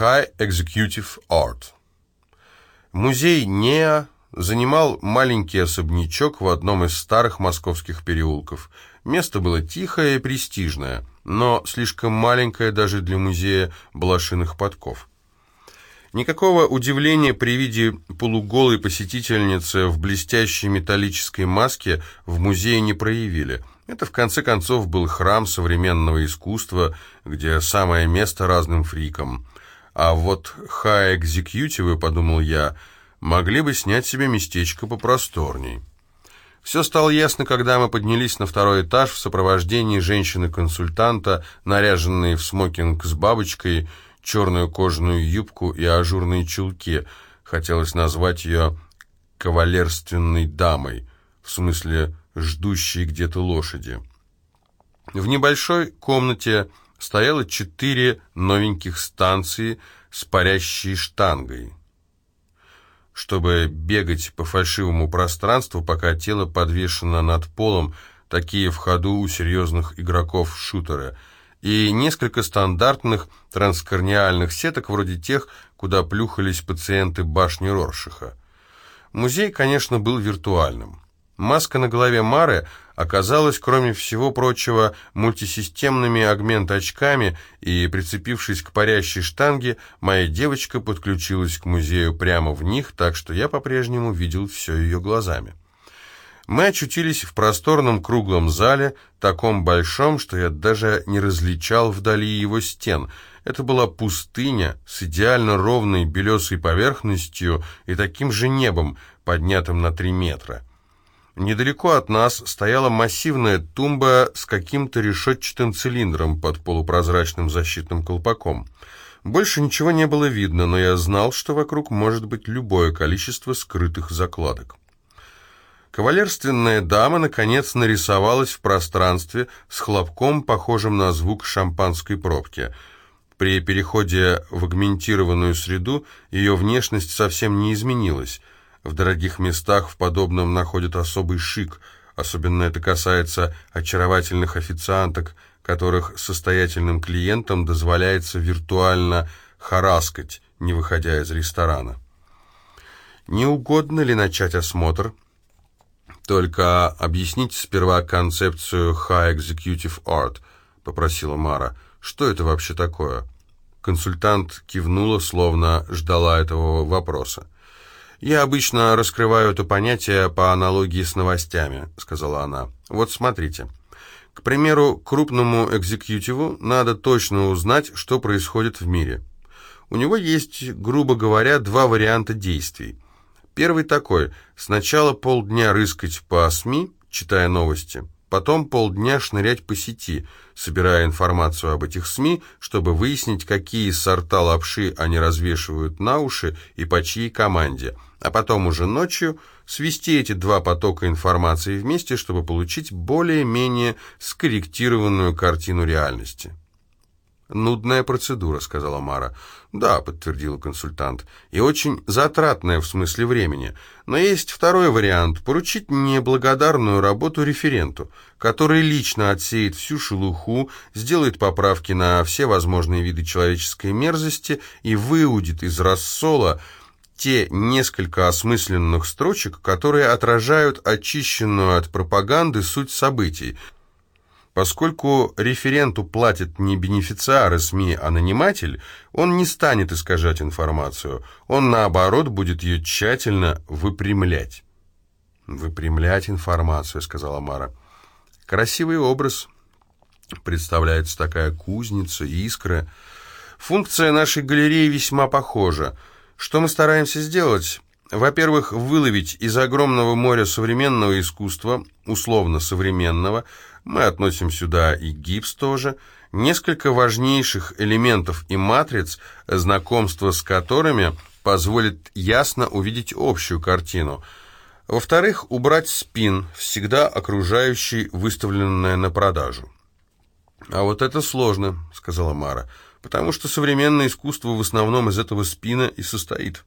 High Executive Art. Музей НЕА занимал маленький особнячок в одном из старых московских переулков. Место было тихое и престижное, но слишком маленькое даже для музея блошиных подков. Никакого удивления при виде полуголой посетительницы в блестящей металлической маске в музее не проявили. Это, в конце концов, был храм современного искусства, где самое место разным фрикам. А вот хай-экзекьютивы, подумал я, могли бы снять себе местечко попросторней. Все стало ясно, когда мы поднялись на второй этаж в сопровождении женщины-консультанта, наряженной в смокинг с бабочкой, черную кожаную юбку и ажурные чулки. Хотелось назвать ее кавалерственной дамой, в смысле ждущей где-то лошади. В небольшой комнате стояло четыре новеньких станции с парящей штангой. Чтобы бегать по фальшивому пространству, пока тело подвешено над полом, такие в ходу у серьезных игроков шутеры – и несколько стандартных транскорниальных сеток, вроде тех, куда плюхались пациенты башни Роршиха. Музей, конечно, был виртуальным. Маска на голове Мары оказалась, кроме всего прочего, мультисистемными агмент-очками, и, прицепившись к парящей штанге, моя девочка подключилась к музею прямо в них, так что я по-прежнему видел все ее глазами. Мы очутились в просторном круглом зале, таком большом, что я даже не различал вдали его стен. Это была пустыня с идеально ровной белесой поверхностью и таким же небом, поднятым на три метра. Недалеко от нас стояла массивная тумба с каким-то решетчатым цилиндром под полупрозрачным защитным колпаком. Больше ничего не было видно, но я знал, что вокруг может быть любое количество скрытых закладок. Кавалерственная дама, наконец, нарисовалась в пространстве с хлопком, похожим на звук шампанской пробки. При переходе в агментированную среду ее внешность совсем не изменилась. В дорогих местах в подобном находят особый шик, особенно это касается очаровательных официанток, которых состоятельным клиентам дозволяется виртуально хараскать, не выходя из ресторана. Не угодно ли начать осмотр? «Только объясните сперва концепцию High Executive Art», — попросила Мара. «Что это вообще такое?» Консультант кивнула, словно ждала этого вопроса. «Я обычно раскрываю это понятие по аналогии с новостями», — сказала она. «Вот смотрите. К примеру, крупному экзекьютиву надо точно узнать, что происходит в мире. У него есть, грубо говоря, два варианта действий. Первый такой. Сначала полдня рыскать по СМИ, читая новости, потом полдня шнырять по сети, собирая информацию об этих СМИ, чтобы выяснить, какие сорта лапши они развешивают на уши и по чьей команде, а потом уже ночью свести эти два потока информации вместе, чтобы получить более-менее скорректированную картину реальности. «Нудная процедура», — сказала Мара. «Да», — подтвердил консультант, — «и очень затратная в смысле времени. Но есть второй вариант — поручить неблагодарную работу референту, который лично отсеет всю шелуху, сделает поправки на все возможные виды человеческой мерзости и выудит из рассола те несколько осмысленных строчек, которые отражают очищенную от пропаганды суть событий, Поскольку референту платят не бенефициары СМИ, а наниматель, он не станет искажать информацию, он, наоборот, будет ее тщательно выпрямлять. «Выпрямлять информацию», — сказала Мара. «Красивый образ. Представляется такая кузница, искра. Функция нашей галереи весьма похожа. Что мы стараемся сделать?» Во-первых, выловить из огромного моря современного искусства, условно современного, мы относим сюда и гипс тоже, несколько важнейших элементов и матриц, знакомство с которыми позволит ясно увидеть общую картину. Во-вторых, убрать спин, всегда окружающий, выставленное на продажу. «А вот это сложно», — сказала Мара, «потому что современное искусство в основном из этого спина и состоит».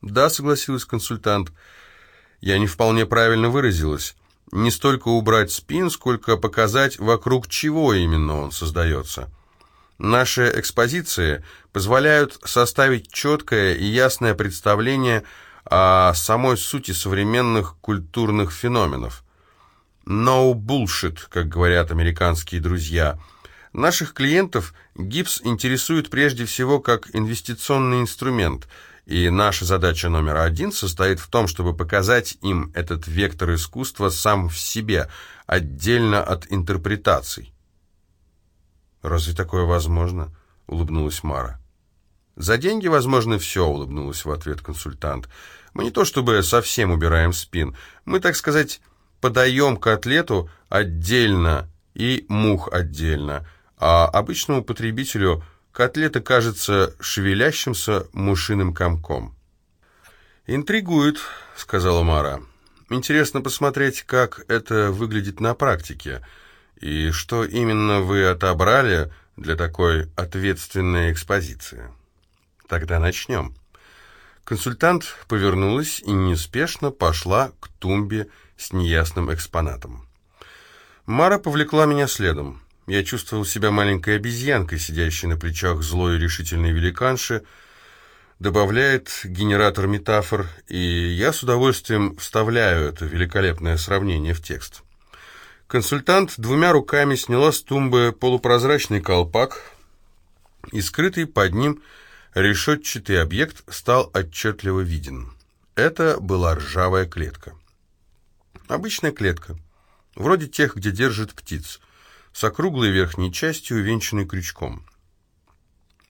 «Да», — согласилась консультант, — «я не вполне правильно выразилась» не столько убрать спин, сколько показать, вокруг чего именно он создается. Наши экспозиции позволяют составить четкое и ясное представление о самой сути современных культурных феноменов. No bullshit, как говорят американские друзья. Наших клиентов гипс интересует прежде всего как инвестиционный инструмент, и наша задача номер один состоит в том, чтобы показать им этот вектор искусства сам в себе, отдельно от интерпретаций. «Разве такое возможно?» — улыбнулась Мара. «За деньги возможно все», — улыбнулась в ответ консультант. «Мы не то чтобы совсем убираем спин, мы, так сказать, подаем котлету отдельно и мух отдельно, а обычному потребителю котлета кажется шевелящимся мушиным комком». «Интригует», — сказала Мара. «Интересно посмотреть, как это выглядит на практике». И что именно вы отобрали для такой ответственной экспозиции? Тогда начнем. Консультант повернулась и неспешно пошла к тумбе с неясным экспонатом. Мара повлекла меня следом. Я чувствовал себя маленькой обезьянкой, сидящей на плечах злой и решительной великанши, добавляет генератор метафор, и я с удовольствием вставляю это великолепное сравнение в текст. Консультант двумя руками сняла с тумбы полупрозрачный колпак, и скрытый под ним решетчатый объект стал отчетливо виден. Это была ржавая клетка. Обычная клетка, вроде тех, где держат птиц, с округлой верхней частью, увенчанной крючком.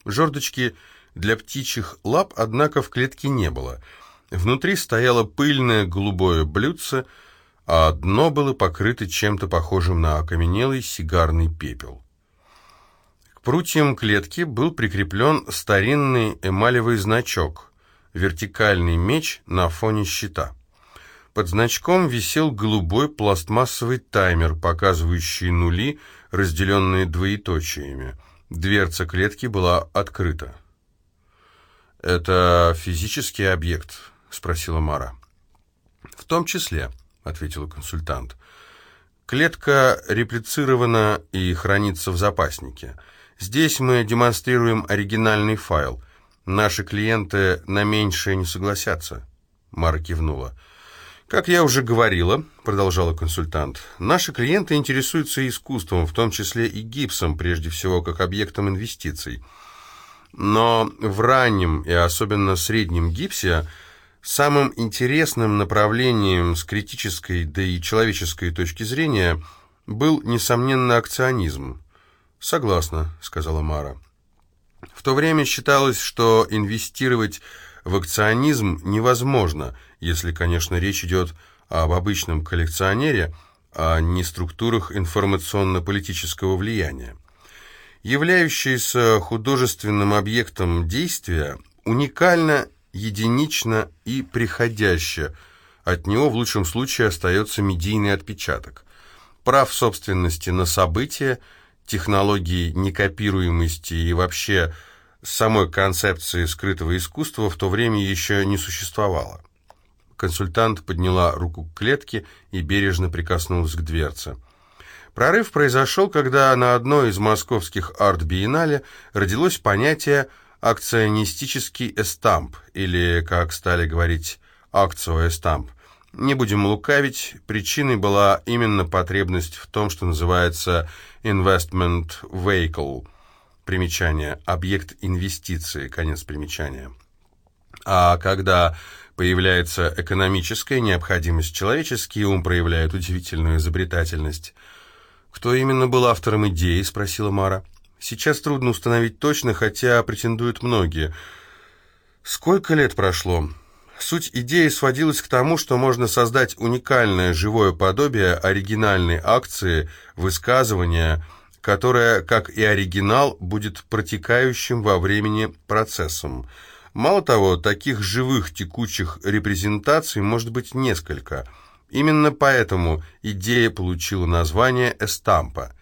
Жердочки для птичьих лап, однако, в клетке не было. Внутри стояло пыльное голубое блюдце – а дно было покрыто чем-то похожим на окаменелый сигарный пепел. К прутьям клетки был прикреплен старинный эмалевый значок, вертикальный меч на фоне щита. Под значком висел голубой пластмассовый таймер, показывающий нули, разделенные двоеточиями. Дверца клетки была открыта. «Это физический объект?» — спросила Мара. «В том числе», ответил консультант. Клетка реплицирована и хранится в запаснике. Здесь мы демонстрируем оригинальный файл. Наши клиенты на меньшее не согласятся. Мара кивнула. «Как я уже говорила», — продолжала консультант, «наши клиенты интересуются искусством, в том числе и гипсом, прежде всего, как объектом инвестиций. Но в раннем и особенно среднем гипсе Самым интересным направлением с критической, да и человеческой точки зрения был, несомненно, акционизм. «Согласна», — сказала Мара. В то время считалось, что инвестировать в акционизм невозможно, если, конечно, речь идет об обычном коллекционере, а не структурах информационно-политического влияния. Являющееся художественным объектом действия, уникально единично и приходяще. От него в лучшем случае остается медийный отпечаток. Прав собственности на события, технологии некопируемости и вообще самой концепции скрытого искусства в то время еще не существовало. Консультант подняла руку к клетке и бережно прикоснулась к дверце. Прорыв произошел, когда на одной из московских арт-биеннале родилось понятие акционистический эстамп, или, как стали говорить, акцио-эстамп. Не будем лукавить, причиной была именно потребность в том, что называется investment vehicle, примечание, объект инвестиции, конец примечания. А когда появляется экономическая необходимость, человеческий ум проявляет удивительную изобретательность. «Кто именно был автором идеи?» – спросила Мара. Сейчас трудно установить точно, хотя претендуют многие. Сколько лет прошло? Суть идеи сводилась к тому, что можно создать уникальное живое подобие оригинальной акции, высказывания, которое, как и оригинал, будет протекающим во времени процессом. Мало того, таких живых текучих репрезентаций может быть несколько. Именно поэтому идея получила название «эстампа».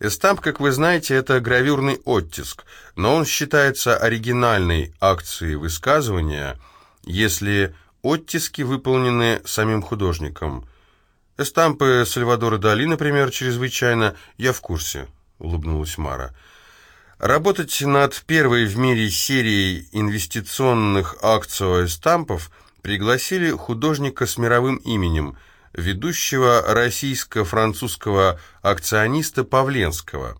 Эстамп, как вы знаете, это гравюрный оттиск, но он считается оригинальной акцией высказывания, если оттиски выполнены самим художником. Эстампы Сальвадора Дали, например, чрезвычайно... Я в курсе, улыбнулась Мара. Работать над первой в мире серией инвестиционных акциовых стампов пригласили художника с мировым именем, ведущего российско-французского акциониста Павленского.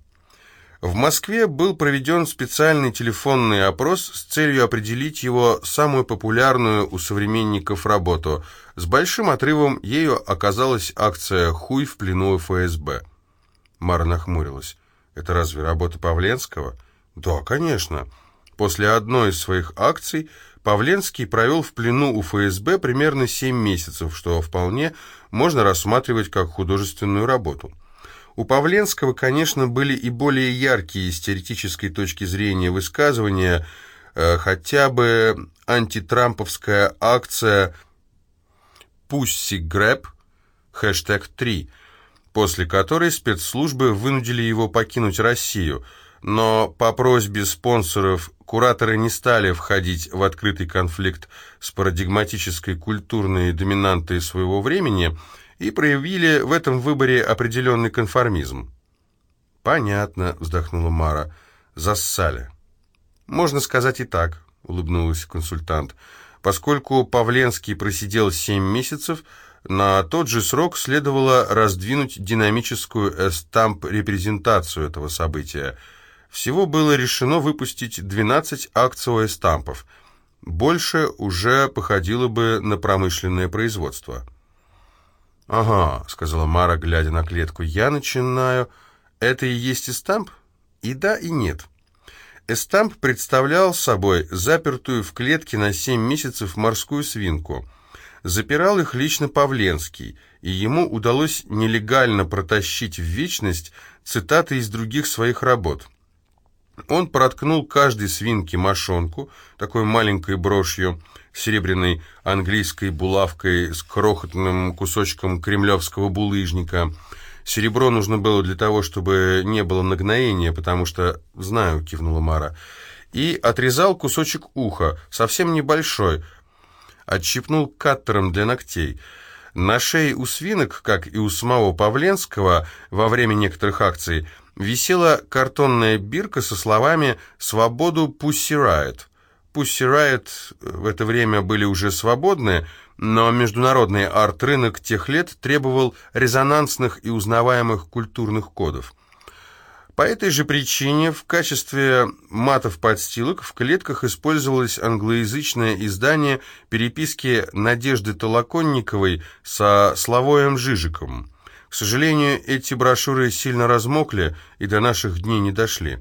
В Москве был проведен специальный телефонный опрос с целью определить его самую популярную у современников работу. С большим отрывом ею оказалась акция «Хуй в плену ФСБ». Мара нахмурилась. «Это разве работа Павленского?» «Да, конечно». После одной из своих акций Павленский провел в плену у ФСБ примерно 7 месяцев, что вполне можно рассматривать как художественную работу. У Павленского, конечно, были и более яркие с теоретической точки зрения высказывания, э, хотя бы антитрамповская акция «Пусси Грэб», хэштег 3, после которой спецслужбы вынудили его покинуть Россию, но по просьбе спонсоров кураторы не стали входить в открытый конфликт с парадигматической культурной доминантой своего времени – и проявили в этом выборе определенный конформизм. «Понятно», — вздохнула Мара, — «зассали». «Можно сказать и так», — улыбнулась консультант. «Поскольку Павленский просидел семь месяцев, на тот же срок следовало раздвинуть динамическую эстамп-репрезентацию этого события. Всего было решено выпустить 12 акцио эстампов. Больше уже походило бы на промышленное производство». «Ага», — сказала Мара, глядя на клетку, — «я начинаю...» «Это и есть эстамп?» «И да, и нет». Эстамп представлял собой запертую в клетке на семь месяцев морскую свинку. Запирал их лично Павленский, и ему удалось нелегально протащить в вечность цитаты из других своих работ. Он проткнул каждой свинке мошонку, такой маленькой брошью, серебряной английской булавкой с крохотным кусочком кремлевского булыжника. Серебро нужно было для того, чтобы не было нагноения, потому что... «Знаю», — кивнула Мара. И отрезал кусочек уха, совсем небольшой, отщипнул каттером для ногтей. На шее у свинок, как и у самого Павленского во время некоторых акций, висела картонная бирка со словами «Свободу Пусси Райт». Пусть Riot в это время были уже свободны, но международный арт-рынок тех лет требовал резонансных и узнаваемых культурных кодов. По этой же причине в качестве матов-подстилок в клетках использовалось англоязычное издание переписки Надежды Толоконниковой со Славоем Жижиком. К сожалению, эти брошюры сильно размокли и до наших дней не дошли.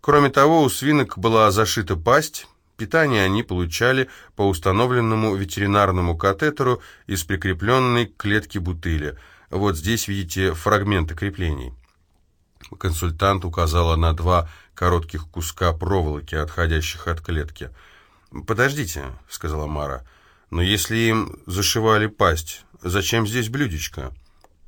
Кроме того, у свинок была зашита пасть, Питание они получали по установленному ветеринарному катетеру из прикрепленной к клетке бутыли. Вот здесь видите фрагменты креплений. Консультант указала на два коротких куска проволоки, отходящих от клетки. «Подождите», — сказала Мара, — «но если им зашивали пасть, зачем здесь блюдечко?»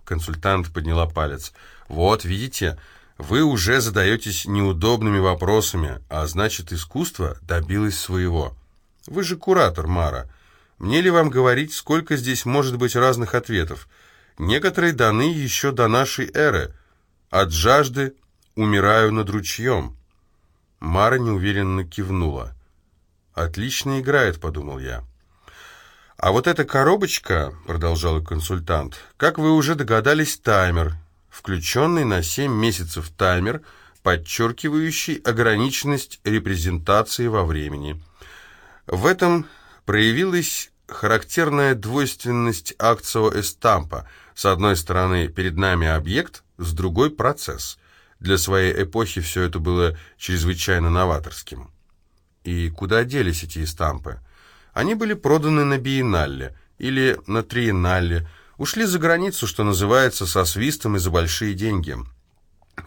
Консультант подняла палец. «Вот, видите, вы уже задаетесь неудобными вопросами, а значит, искусство добилось своего. Вы же куратор, Мара. Мне ли вам говорить, сколько здесь может быть разных ответов? Некоторые даны еще до нашей эры. От жажды умираю над ручьем. Мара неуверенно кивнула. «Отлично играет», — подумал я. «А вот эта коробочка», — продолжал консультант, — «как вы уже догадались, таймер включенный на 7 месяцев таймер, подчеркивающий ограниченность репрезентации во времени. В этом проявилась характерная двойственность акцио эстампа. С одной стороны, перед нами объект, с другой – процесс. Для своей эпохи все это было чрезвычайно новаторским. И куда делись эти эстампы? Они были проданы на биеннале или на триеннале – Ушли за границу, что называется, со свистом и за большие деньги.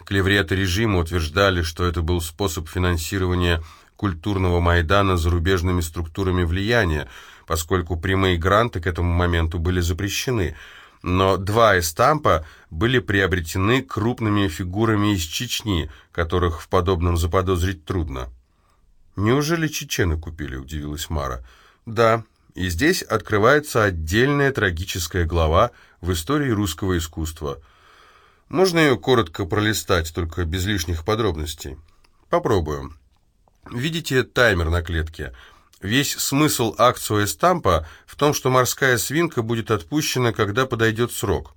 Клевреты режима утверждали, что это был способ финансирования культурного Майдана зарубежными структурами влияния, поскольку прямые гранты к этому моменту были запрещены. Но два эстампа были приобретены крупными фигурами из Чечни, которых в подобном заподозрить трудно. «Неужели чечены купили?» – удивилась Мара. «Да, и здесь открывается отдельная трагическая глава в истории русского искусства. Можно ее коротко пролистать, только без лишних подробностей. Попробуем. Видите таймер на клетке? Весь смысл акцию эстампа в том, что морская свинка будет отпущена, когда подойдет срок.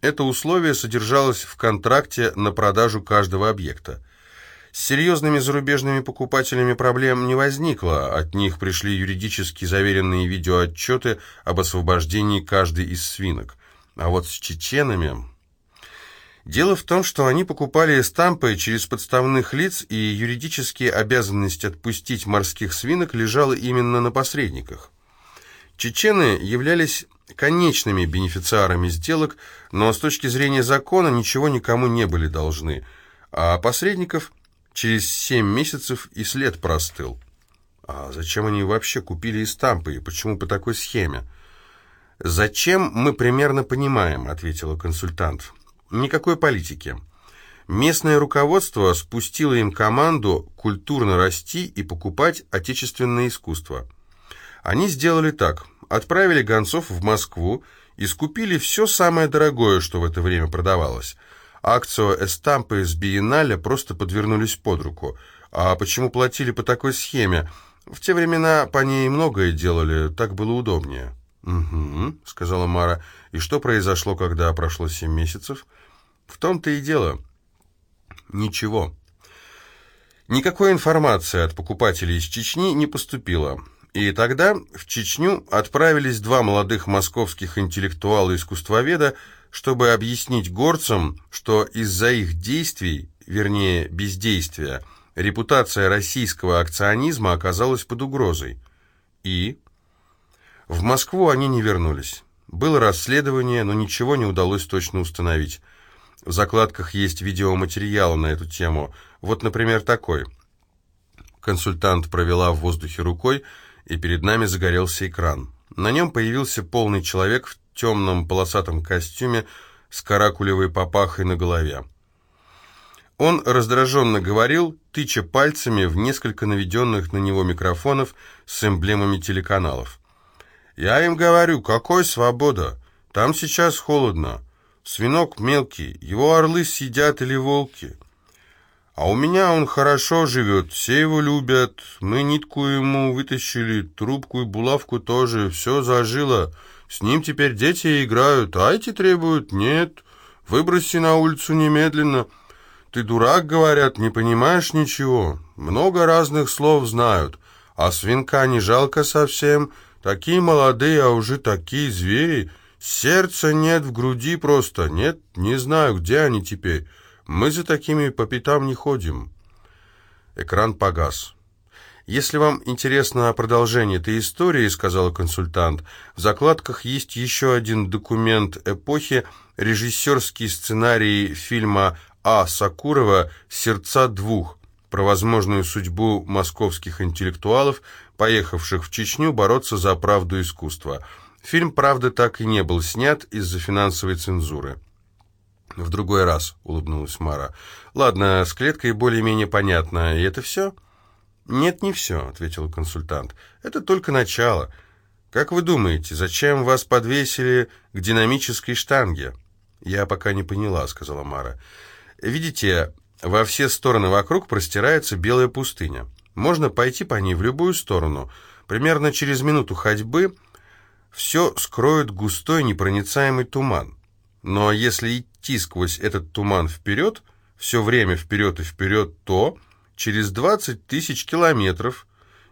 Это условие содержалось в контракте на продажу каждого объекта. С серьезными зарубежными покупателями проблем не возникло, от них пришли юридически заверенные видеоотчеты об освобождении каждой из свинок. А вот с чеченами... Дело в том, что они покупали эстампы через подставных лиц, и юридические обязанности отпустить морских свинок лежала именно на посредниках. Чечены являлись конечными бенефициарами сделок, но с точки зрения закона ничего никому не были должны, а посредников через семь месяцев и след простыл. А зачем они вообще купили эстампы и почему по такой схеме? «Зачем, мы примерно понимаем», — ответила консультант. «Никакой политики. Местное руководство спустило им команду культурно расти и покупать отечественное искусство. Они сделали так. Отправили гонцов в Москву и скупили все самое дорогое, что в это время продавалось. Акцию эстампы с биеннале просто подвернулись под руку. А почему платили по такой схеме? В те времена по ней многое делали, так было удобнее». «Угу», — сказала Мара. «И что произошло, когда прошло семь месяцев?» «В том-то и дело». «Ничего». Никакой информации от покупателей из Чечни не поступило. И тогда в Чечню отправились два молодых московских интеллектуала-искусствоведа, чтобы объяснить горцам, что из-за их действий, вернее бездействия, репутация российского акционизма оказалась под угрозой. И в Москву они не вернулись. Было расследование, но ничего не удалось точно установить. В закладках есть видеоматериалы на эту тему. Вот, например, такой. Консультант провела в воздухе рукой, и перед нами загорелся экран. На нем появился полный человек в темном полосатом костюме с каракулевой папахой на голове. Он раздраженно говорил, тыча пальцами в несколько наведенных на него микрофонов с эмблемами телеканалов. Я им говорю, какой свобода? Там сейчас холодно. Свинок мелкий, его орлы съедят или волки. А у меня он хорошо живет, все его любят. Мы нитку ему вытащили, трубку и булавку тоже, все зажило. С ним теперь дети играют, а эти требуют, нет, выброси на улицу немедленно. Ты дурак, говорят, не понимаешь ничего. Много разных слов знают, а свинка не жалко совсем, — Такие молодые, а уже такие звери. Сердца нет в груди просто. Нет, не знаю, где они теперь. Мы за такими по пятам не ходим. Экран погас. «Если вам интересно продолжение этой истории, — сказал консультант, — в закладках есть еще один документ эпохи, режиссерский сценарий фильма А. Сакурова «Сердца двух» про возможную судьбу московских интеллектуалов, поехавших в Чечню бороться за правду искусства. Фильм, правда, так и не был снят из-за финансовой цензуры. «В другой раз», — улыбнулась Мара. «Ладно, с клеткой более-менее понятно. И это все?» «Нет, не все», — ответил консультант. «Это только начало. Как вы думаете, зачем вас подвесили к динамической штанге?» «Я пока не поняла», — сказала Мара. «Видите, во все стороны вокруг простирается белая пустыня. Можно пойти по ней в любую сторону. Примерно через минуту ходьбы все скроет густой непроницаемый туман. Но если идти сквозь этот туман вперед, все время вперед и вперед, то через 20 тысяч километров,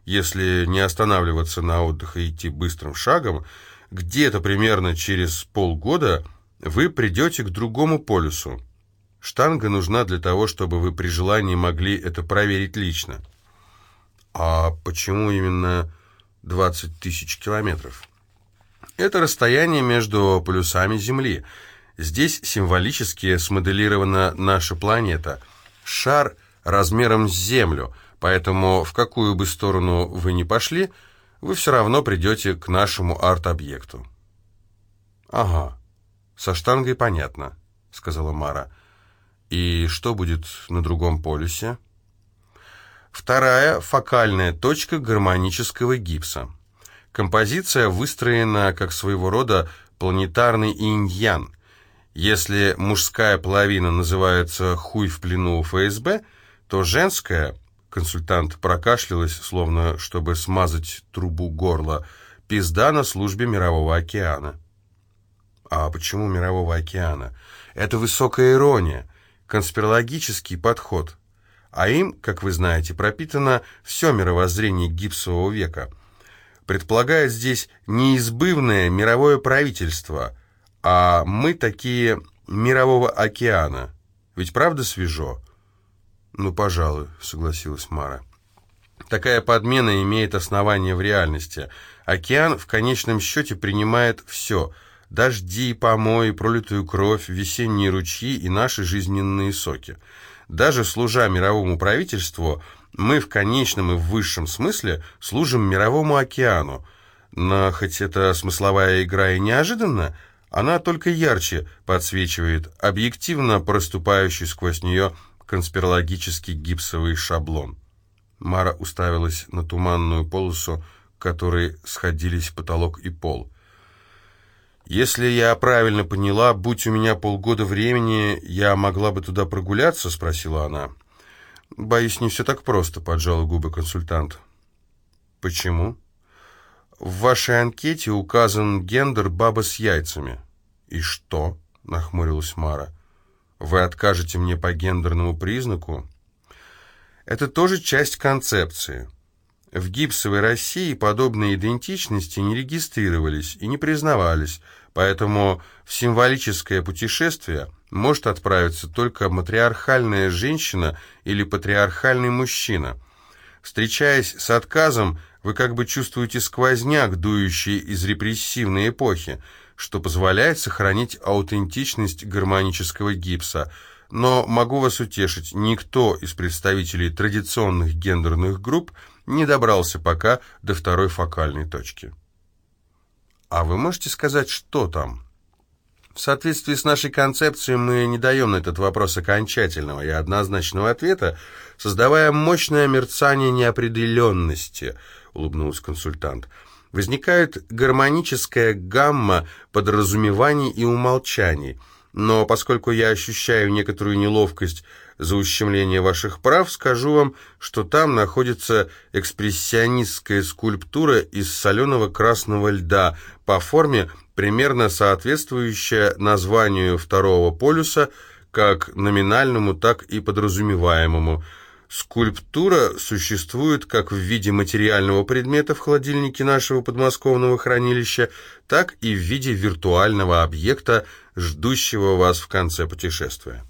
если не останавливаться на отдых и идти быстрым шагом, где-то примерно через полгода вы придете к другому полюсу. Штанга нужна для того, чтобы вы при желании могли это проверить лично. А почему именно 20 тысяч километров? Это расстояние между полюсами Земли. Здесь символически смоделирована наша планета. Шар размером с Землю, поэтому в какую бы сторону вы ни пошли, вы все равно придете к нашему арт-объекту. «Ага, со штангой понятно», — сказала Мара. «И что будет на другом полюсе?» Вторая – фокальная точка гармонического гипса. Композиция выстроена как своего рода планетарный инь-ян. Если мужская половина называется «хуй в плену ФСБ», то женская Консультант прокашлялась, словно чтобы смазать трубу горла. «Пизда на службе Мирового океана». А почему Мирового океана? Это высокая ирония, конспирологический подход. А им, как вы знаете, пропитано все мировоззрение гипсового века. Предполагает здесь неизбывное мировое правительство, а мы такие мирового океана. Ведь правда свежо? «Ну, пожалуй», — согласилась Мара. «Такая подмена имеет основание в реальности. Океан в конечном счете принимает все — дожди, помои, пролитую кровь, весенние ручьи и наши жизненные соки. Даже служа мировому правительству, мы в конечном и в высшем смысле служим мировому океану. Но хоть это смысловая игра и неожиданна, она только ярче подсвечивает объективно проступающий сквозь нее конспирологический гипсовый шаблон. Мара уставилась на туманную полосу, которой сходились потолок и пол. «Если я правильно поняла, будь у меня полгода времени, я могла бы туда прогуляться?» — спросила она. «Боюсь, не все так просто», — поджала губы консультант. «Почему?» «В вашей анкете указан гендер баба с яйцами». «И что?» — нахмурилась Мара. Вы откажете мне по гендерному признаку? Это тоже часть концепции. В гипсовой России подобные идентичности не регистрировались и не признавались, поэтому в символическое путешествие может отправиться только матриархальная женщина или патриархальный мужчина. Встречаясь с отказом, вы как бы чувствуете сквозняк, дующий из репрессивной эпохи, что позволяет сохранить аутентичность гармонического гипса. Но могу вас утешить, никто из представителей традиционных гендерных групп не добрался пока до второй фокальной точки. А вы можете сказать, что там? В соответствии с нашей концепцией мы не даем на этот вопрос окончательного и однозначного ответа, создавая мощное мерцание неопределенности, улыбнулся консультант возникает гармоническая гамма подразумеваний и умолчаний. Но поскольку я ощущаю некоторую неловкость за ущемление ваших прав, скажу вам, что там находится экспрессионистская скульптура из соленого красного льда, по форме примерно соответствующая названию второго полюса, как номинальному, так и подразумеваемому – Скульптура существует как в виде материального предмета в холодильнике нашего подмосковного хранилища, так и в виде виртуального объекта, ждущего вас в конце путешествия.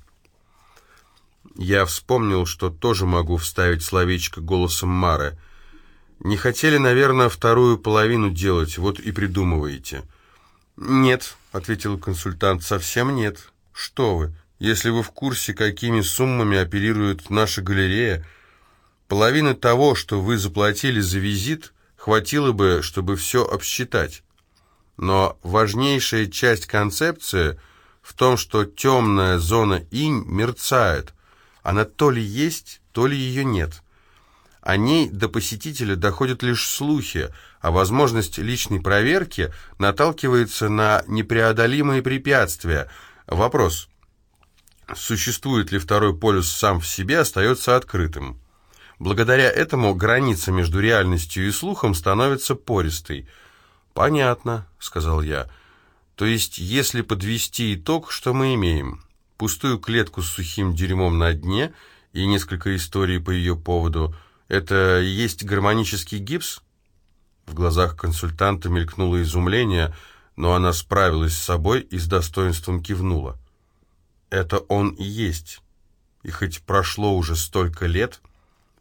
Я вспомнил, что тоже могу вставить словечко голосом Мары. Не хотели, наверное, вторую половину делать, вот и придумываете. «Нет», — ответил консультант, — «совсем нет. Что вы, если вы в курсе, какими суммами оперирует наша галерея, половины того, что вы заплатили за визит, хватило бы, чтобы все обсчитать. Но важнейшая часть концепции в том, что темная зона инь мерцает. Она то ли есть, то ли ее нет. О ней до посетителя доходят лишь слухи, а возможность личной проверки наталкивается на непреодолимые препятствия. Вопрос – существует ли второй полюс сам в себе, остается открытым. Благодаря этому граница между реальностью и слухом становится пористой. «Понятно», — сказал я. «То есть, если подвести итог, что мы имеем? Пустую клетку с сухим дерьмом на дне и несколько историй по ее поводу. Это есть гармонический гипс?» В глазах консультанта мелькнуло изумление, но она справилась с собой и с достоинством кивнула. Это он и есть. И хоть прошло уже столько лет,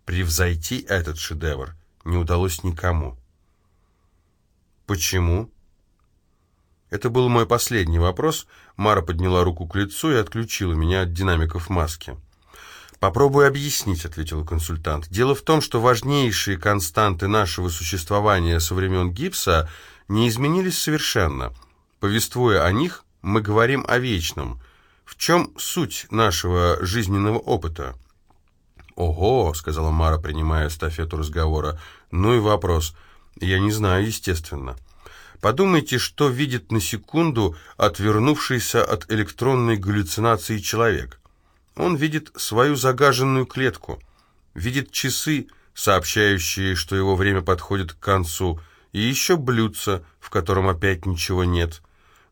превзойти этот шедевр не удалось никому. Почему? Это был мой последний вопрос. Мара подняла руку к лицу и отключила меня от динамиков маски. «Попробую объяснить», — ответил консультант. «Дело в том, что важнейшие константы нашего существования со времен гипса не изменились совершенно. Повествуя о них, мы говорим о вечном — в чем суть нашего жизненного опыта? «Ого», — сказала Мара, принимая эстафету разговора, — «ну и вопрос. Я не знаю, естественно». Подумайте, что видит на секунду отвернувшийся от электронной галлюцинации человек. Он видит свою загаженную клетку. видит часы, сообщающие, что его время подходит к концу, и еще блюдца, в котором опять ничего нет.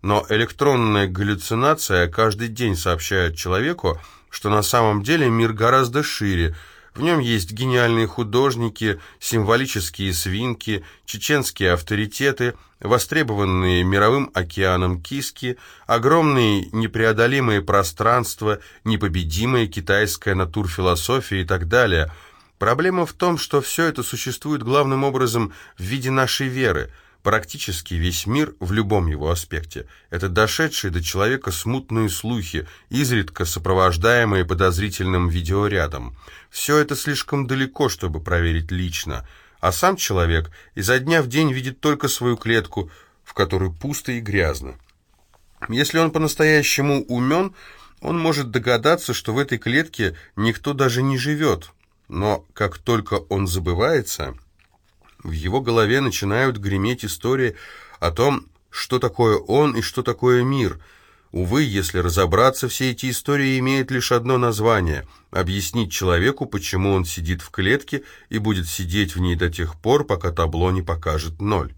Но электронная галлюцинация каждый день сообщает человеку, что на самом деле мир гораздо шире, в нем есть гениальные художники, символические свинки, чеченские авторитеты, востребованные мировым океаном киски, огромные непреодолимые пространства, непобедимая китайская натурфилософия и так далее. Проблема в том, что все это существует главным образом в виде нашей веры – Практически весь мир в любом его аспекте – это дошедшие до человека смутные слухи, изредка сопровождаемые подозрительным видеорядом. Все это слишком далеко, чтобы проверить лично, а сам человек изо дня в день видит только свою клетку, в которой пусто и грязно. Если он по-настоящему умен, он может догадаться, что в этой клетке никто даже не живет. Но как только он забывается – в его голове начинают греметь истории о том, что такое он и что такое мир. Увы, если разобраться, все эти истории имеют лишь одно название – объяснить человеку, почему он сидит в клетке и будет сидеть в ней до тех пор, пока табло не покажет ноль.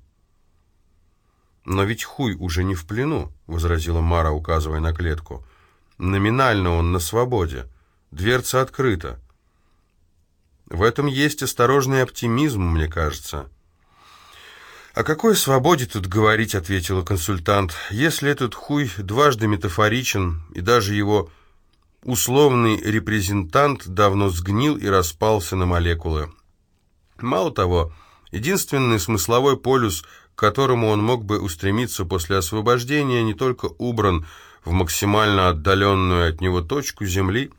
«Но ведь хуй уже не в плену», — возразила Мара, указывая на клетку. «Номинально он на свободе. Дверца открыта. В этом есть осторожный оптимизм, мне кажется. «О какой свободе тут говорить?» — ответила консультант. «Если этот хуй дважды метафоричен, и даже его условный репрезентант давно сгнил и распался на молекулы. Мало того, единственный смысловой полюс, к которому он мог бы устремиться после освобождения, не только убран в максимально отдаленную от него точку Земли,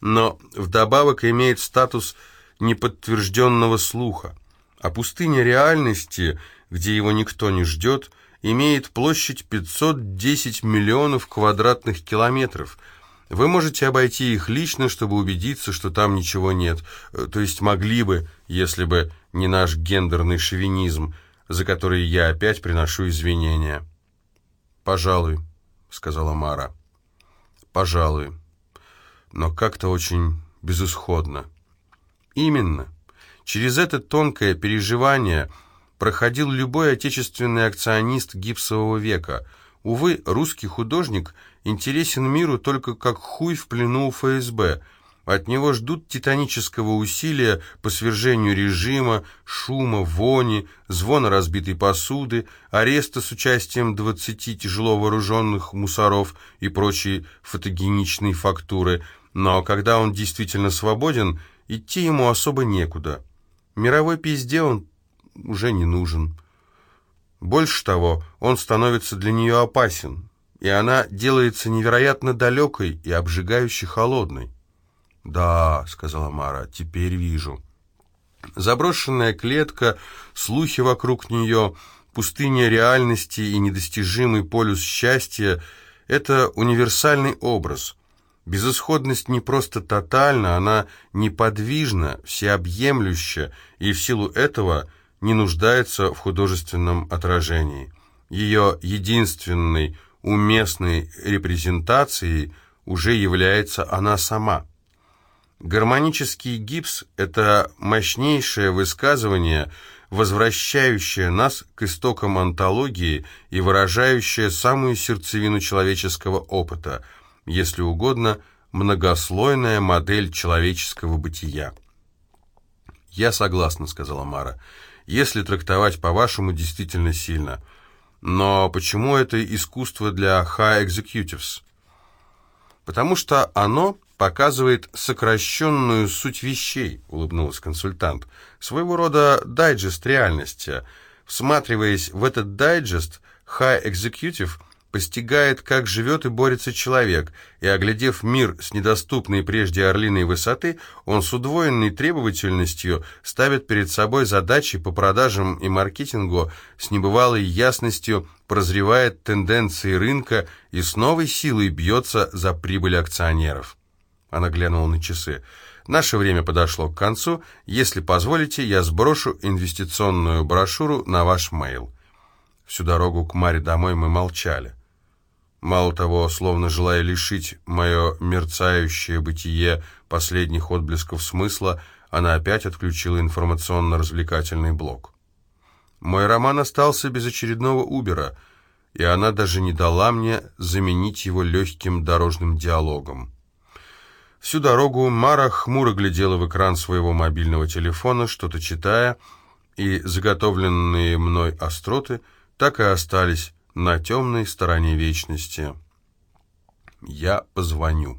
но вдобавок имеет статус – неподтвержденного слуха, а пустыня реальности, где его никто не ждет, имеет площадь 510 миллионов квадратных километров. Вы можете обойти их лично, чтобы убедиться, что там ничего нет, э, то есть могли бы, если бы не наш гендерный шовинизм, за который я опять приношу извинения. «Пожалуй», — сказала Мара. «Пожалуй. Но как-то очень безысходно». Именно. Через это тонкое переживание проходил любой отечественный акционист гипсового века. Увы, русский художник интересен миру только как хуй в плену у ФСБ. От него ждут титанического усилия по свержению режима, шума, вони, звона разбитой посуды, ареста с участием 20 тяжело вооруженных мусоров и прочей фотогеничной фактуры. Но когда он действительно свободен – Идти ему особо некуда. Мировой пизде он уже не нужен. Больше того, он становится для нее опасен, и она делается невероятно далекой и обжигающе холодной. «Да», — сказала Мара, — «теперь вижу». Заброшенная клетка, слухи вокруг нее, пустыня реальности и недостижимый полюс счастья — это универсальный образ — Безысходность не просто тотальна, она неподвижна, всеобъемлюща, и в силу этого не нуждается в художественном отражении. Ее единственной уместной репрезентацией уже является она сама. Гармонический гипс – это мощнейшее высказывание, возвращающее нас к истокам антологии и выражающее самую сердцевину человеческого опыта – если угодно, многослойная модель человеческого бытия. «Я согласна», — сказала Мара, — «если трактовать по-вашему действительно сильно. Но почему это искусство для high executives?» «Потому что оно показывает сокращенную суть вещей», — улыбнулась консультант. «Своего рода дайджест реальности. Всматриваясь в этот дайджест, high executive — постигает, как живет и борется человек, и, оглядев мир с недоступной прежде орлиной высоты, он с удвоенной требовательностью ставит перед собой задачи по продажам и маркетингу, с небывалой ясностью прозревает тенденции рынка и с новой силой бьется за прибыль акционеров. Она глянула на часы. Наше время подошло к концу. Если позволите, я сброшу инвестиционную брошюру на ваш мейл. Всю дорогу к Маре домой мы молчали. Мало того, словно желая лишить мое мерцающее бытие последних отблесков смысла, Она опять отключила информационно-развлекательный блок. Мой роман остался без очередного Убера, и она даже не дала мне заменить его легким дорожным диалогом. Всю дорогу Мара хмуро глядела в экран своего мобильного телефона, что-то читая, и заготовленные мной остроты так и остались на темной стороне вечности. Я позвоню.